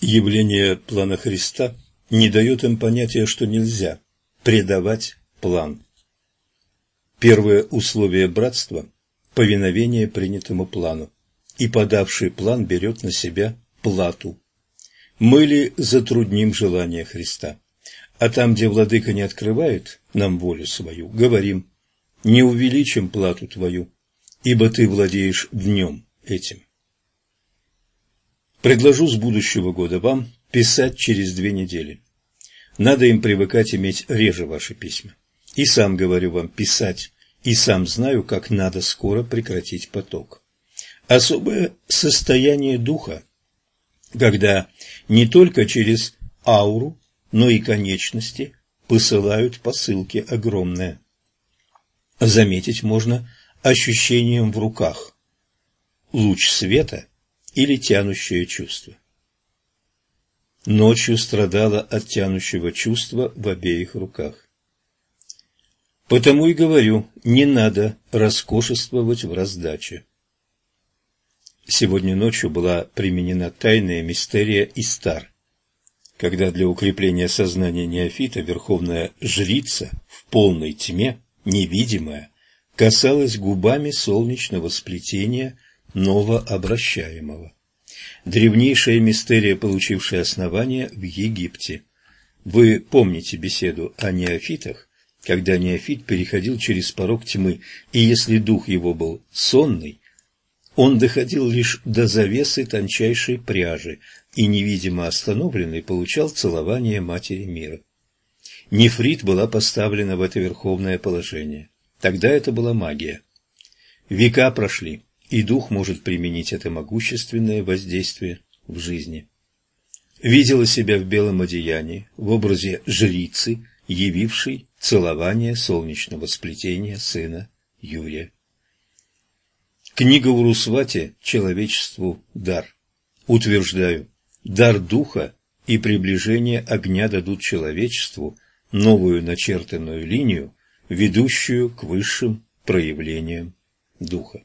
Явление плана Христа не дает им понятия, что нельзя предавать план. Первое условие братства – повиновение принятому плану, и подавший план берет на себя плату. Мы ли затрудним желание Христа? А там, где владыка не открывает нам волю свою, говорим, не увеличим плату твою, ибо ты владеешь днем этим. Предложу с будущего года вам писать через две недели. Надо им привыкать иметь реже ваши письма. И сам говорю вам писать, и сам знаю, как надо скоро прекратить поток. Особое состояние духа, когда не только через ауру, но и конечности посылают посылки огромные. Заметить можно ощущением в руках. Луч света или тянущее чувство. Ночью страдала от тянущего чувства в обеих руках. Потому и говорю, не надо роскошествовать в раздаче. Сегодня ночью была применена тайная мистерия Истар, когда для укрепления сознания неофита верховная жрица в полной тьме, невидимая, касалась губами солнечного сплетения новообращаемого. Древнейшая мистерия, получившая основание в Египте. Вы помните беседу о неофитах, когда неофит переходил через порог тьмы, и если дух его был сонный, он доходил лишь до завесы тончайшей пряжи и, невидимо остановленный, получал целование Матери Мира. Нефрит была поставлена в это верховное положение. Тогда это была магия. Века прошли, и дух может применить это могущественное воздействие в жизни. Видела себя в белом одеянии, в образе жрицы, явившей целование солнечного сплетения сына Юрия. Книга Урусвати «Человечеству дар». Утверждаю, дар духа и приближение огня дадут человечеству новую начертанную линию, ведущую к высшим проявлениям духа.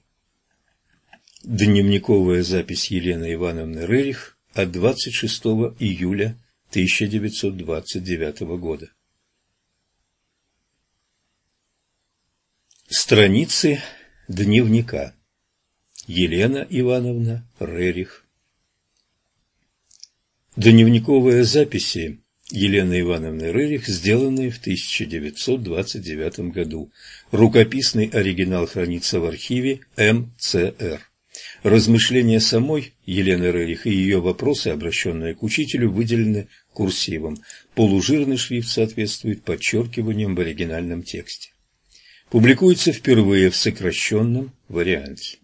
Дневниковая запись Елены Ивановны Рерих от 26 июля 1929 года. Страницы дневника. Елена Ивановна Рерих. Дневниковые записи Елены Ивановны Рерих, сделанные в 1929 году. Рукописный оригинал хранится в архиве МЦР. Размышления самой Елены Рерих и ее вопросы, обращенные к учителю, выделены курсивом. Полужирный шрифт соответствует подчеркиваниям в оригинальном тексте. Публикуется впервые в сокращенном варианте.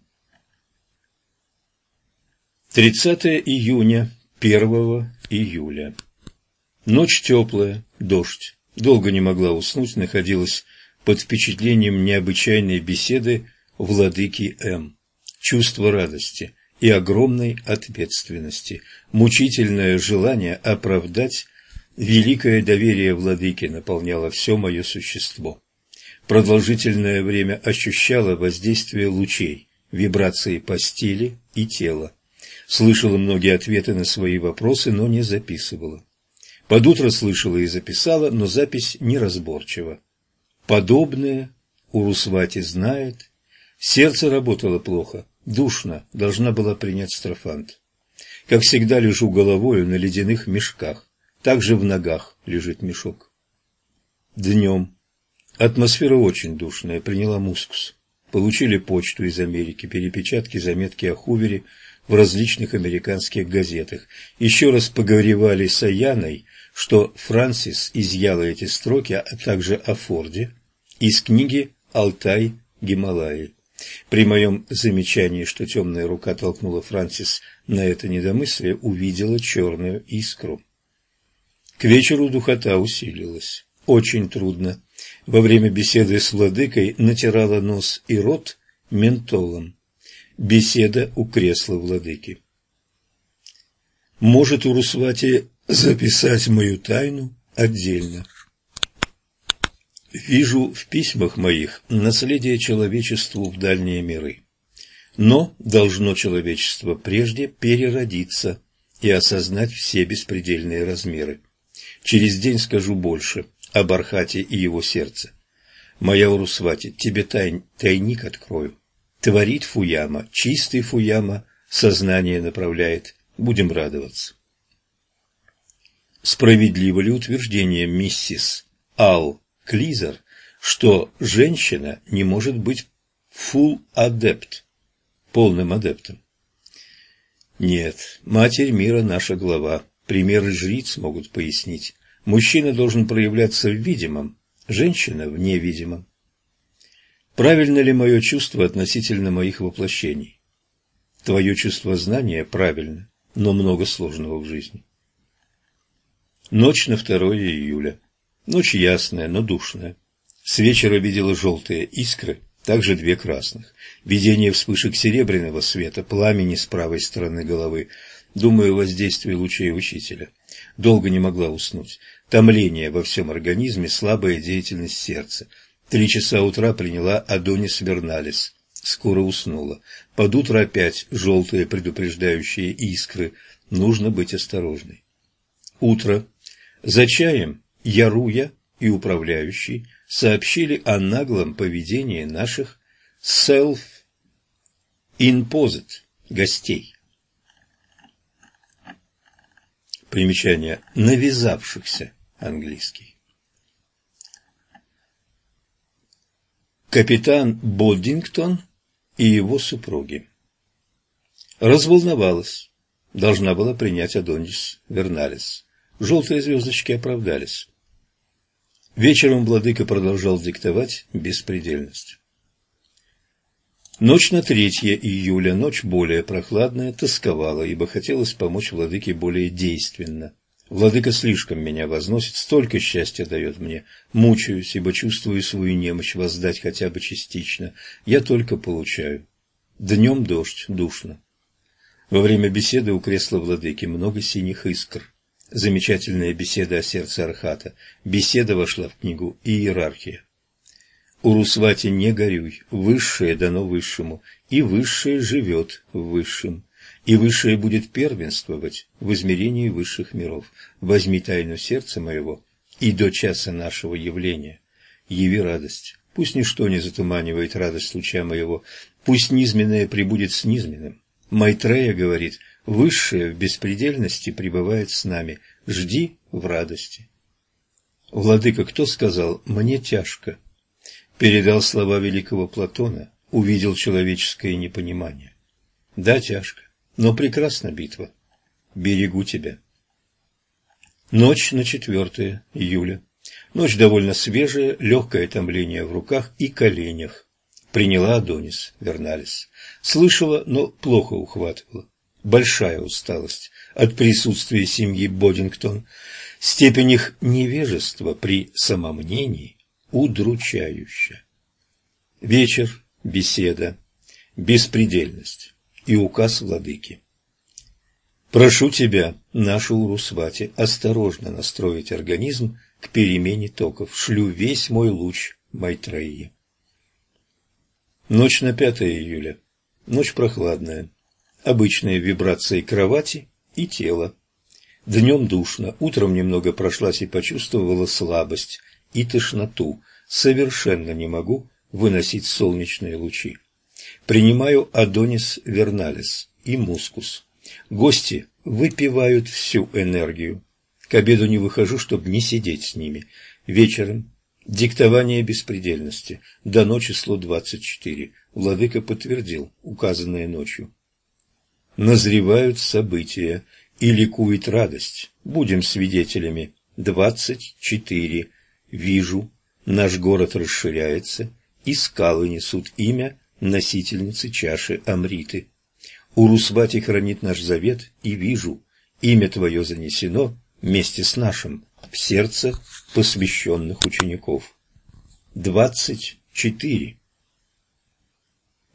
30 июня, 1 июля. Ночь теплая, дождь. Долго не могла уснуть, находилась под впечатлением необычайной беседы владыки М чувство радости и огромной ответственности, мучительное желание оправдать великое доверие владыки наполняло все мое существо. Продолжительное время ощущала воздействие лучей, вибрации постели и тела. Слышала многие ответы на свои вопросы, но не записывала. Под утро слышала и записала, но запись неразборчива. Подобное Урусвати знает. Сердце работало плохо, Душно, должна была принять строфант. Как всегда, лежу головою на ледяных мешках. Также в ногах лежит мешок. Днем. Атмосфера очень душная, приняла мускус. Получили почту из Америки, перепечатки, заметки о Хувере в различных американских газетах. Еще раз поговоривали с Аяной, что Франсис изъяла эти строки, а также о Форде, из книги «Алтай Гималаи». При моем замечании, что темная рука толкнула Франсис на это недомыслие, увидела черную искру. К вечеру духота усилилась. Очень трудно. Во время беседы с владыкой натирала нос и рот ментолом. Беседа у кресла владыки. Может у Русвати записать мою тайну отдельно. Вижу в письмах моих наследие человечеству в дальние миры. Но должно человечество прежде переродиться и осознать все беспредельные размеры. Через день скажу больше об Архате и его сердце. Моя Урусвати, тебе тай, тайник открою. Творит Фуяма, чистый Фуяма, сознание направляет. Будем радоваться. Справедливо ли утверждение миссис Ал Клизер, что женщина не может быть full адепт, полным адептом? Нет, Матерь мира наша глава. Примеры жриц могут пояснить. Мужчина должен проявляться в видимом, женщина в невидимом. Правильно ли мое чувство относительно моих воплощений? Твое чувство знания правильно, но много сложного в жизни. Ночь на 2 июля. Ночь ясная, но душная. С вечера видела желтые искры, также две красных. Видение вспышек серебряного света, пламени с правой стороны головы. Думаю, воздействие лучей учителя. Долго не могла уснуть. Томление во всем организме, слабая деятельность сердца. Три часа утра приняла Адонис Верналис. Скоро уснула. Под утро опять желтые предупреждающие искры. Нужно быть осторожной. Утро. За чаем Яруя и управляющий сообщили о наглом поведении наших self-imposed гостей. Примечание навязавшихся английский. Капитан Боддингтон и его супруги. Разволновалась. Должна была принять Адонис Верналис. Желтые звездочки оправдались. Вечером владыка продолжал диктовать беспредельность. Ночь на 3 июля, ночь более прохладная, тосковала, ибо хотелось помочь владыке более действенно. Владыка слишком меня возносит, столько счастья дает мне. Мучаюсь, ибо чувствую свою немощь воздать хотя бы частично. Я только получаю. Днем дождь, душно. Во время беседы у кресла владыки много синих искр. Замечательная беседа о сердце Архата. Беседа вошла в книгу «Иерархия». Урусвати не горюй, высшее дано высшему, и высшее живет в высшем, и высшее будет первенствовать в измерении высших миров. Возьми тайну сердца моего, и до часа нашего явления яви радость. Пусть ничто не затуманивает радость луча моего, пусть низменное прибудет с низменным. Майтрея говорит – Высшее в беспредельности пребывает с нами. Жди в радости. Владыка, кто сказал «мне тяжко»? Передал слова великого Платона, увидел человеческое непонимание. Да, тяжко, но прекрасна битва. Берегу тебя. Ночь на 4 июля. Ночь довольно свежая, легкое томление в руках и коленях. Приняла Адонис Верналис. Слышала, но плохо ухватывала большая усталость от присутствия семьи Бодингтон. Степень их невежества при самомнении удручающая. Вечер, беседа, беспредельность и указ владыки. Прошу тебя, нашу Урусвати, осторожно настроить организм к перемене токов. Шлю весь мой луч Майтреи. Ночь на 5 июля. Ночь прохладная обычные вибрации кровати и тела. Днем душно, утром немного прошлась и почувствовала слабость и тошноту. Совершенно не могу выносить солнечные лучи. Принимаю Адонис Верналис и Мускус. Гости выпивают всю энергию. К обеду не выхожу, чтобы не сидеть с ними. Вечером диктование беспредельности. Дано число двадцать четыре. Владыка подтвердил указанное ночью назревают события и ликует радость. Будем свидетелями. Двадцать четыре. Вижу, наш город расширяется, и скалы несут имя носительницы чаши Амриты. Урусвати хранит наш завет, и вижу, имя твое занесено вместе с нашим в сердце посвященных учеников. Двадцать четыре.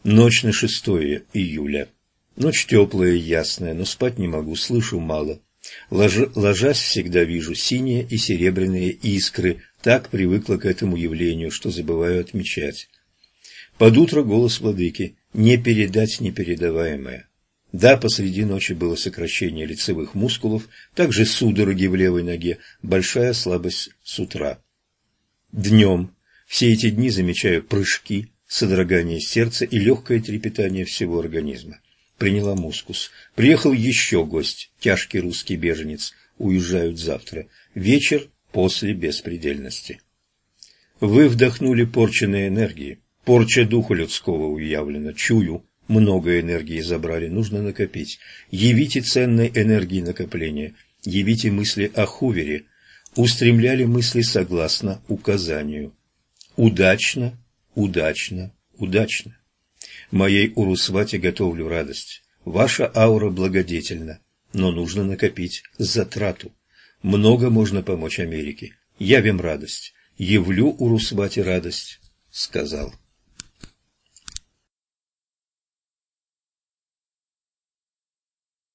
Ночь на шестое июля. Ночь теплая и ясная, но спать не могу, слышу мало. Лож... Ложась всегда вижу синие и серебряные искры, так привыкла к этому явлению, что забываю отмечать. Под утро голос владыки «Не передать непередаваемое». Да, посреди ночи было сокращение лицевых мускулов, также судороги в левой ноге, большая слабость с утра. Днем все эти дни замечаю прыжки, содрогание сердца и легкое трепетание всего организма. Приняла мускус. Приехал еще гость, тяжкий русский беженец. Уезжают завтра. Вечер после беспредельности. Вы вдохнули порченные энергии. Порча духа людского уявлена. Чую, много энергии забрали, нужно накопить. Явите ценной энергии накопления. Явите мысли о хувере. Устремляли мысли согласно указанию. Удачно, удачно, удачно. Моей Урусвате готовлю радость. Ваша аура благодетельна, но нужно накопить затрату. Много можно помочь Америке. Явим радость. Явлю Урусвате радость, сказал.